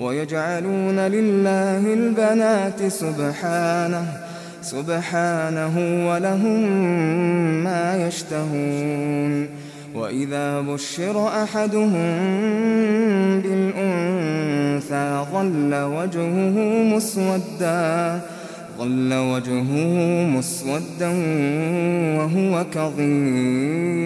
ويجعلون لله البنات سبحانه سبحانه ولهم ما يشتهون. وإذا بشر أحدهم بالأنثى ظل وجهه مسودا ظل وجهه مسودا وهو كظيم.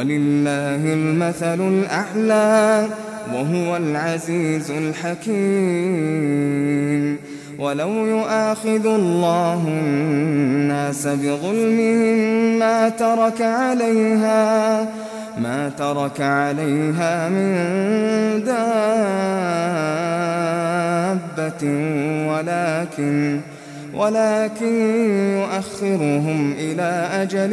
ولله المثل الأعلى وهو العزيز الحكيم. ولو يؤاخذ الله الناس بظلمهم ما ترك عليها ما ترك عليها من دابة ولكن ولكن يؤخرهم إلى أجل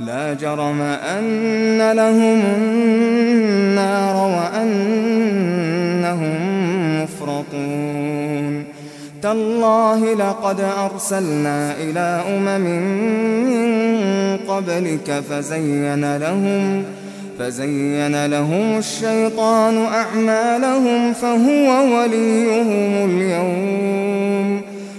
لا جرم أن لهم النار وأنهم مفرطون. تالله لقد أرسلنا إلى أمم من قبلك فزين لهم فزين لهم الشيطان أعمالهم فهو وليهم اليوم.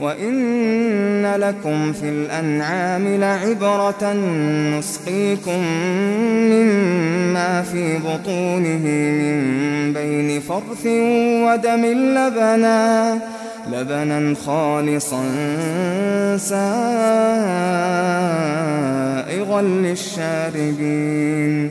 وإن لكم في الأنعام لعبرة نسقيكم مما في بطونه من بين فرث ودم لبنا لبنا خالصا سائغا للشاربين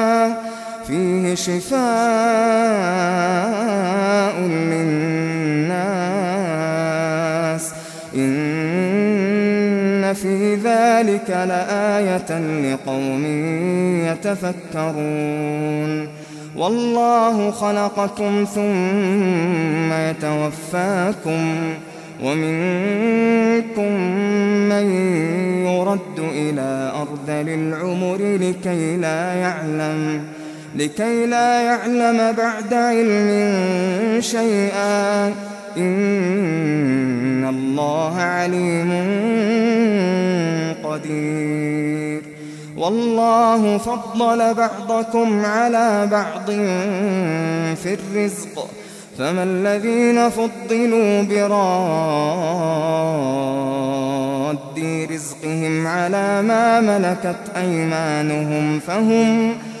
فيه شفاء للناس. إن في ذلك لآية لقوم يتفكرون. والله خلقكم ثم يتوفاكم ومنكم من يرد إلى أرض للعمر لكي لا يعلم. لكي لا يعلم بعد علم شيئا. إن الله عليم قدير. والله فضل بعضكم على بعض في الرزق. فما الذين فضلوا براد رزقهم على ما ملكت أيمانهم فهم فهم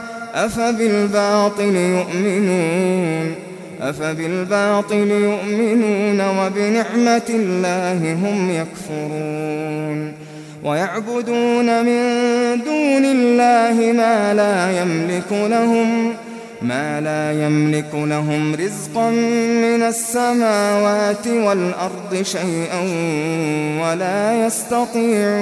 أفبالباطل يؤمنون؟ أفبالباطل يؤمنون وبنعمة الله هم يكفرون. ويعبدون من دون الله ما لا يملك لهم ما لا يملك لهم رزقا من السماوات والأرض شيئا ولا يستطيعون.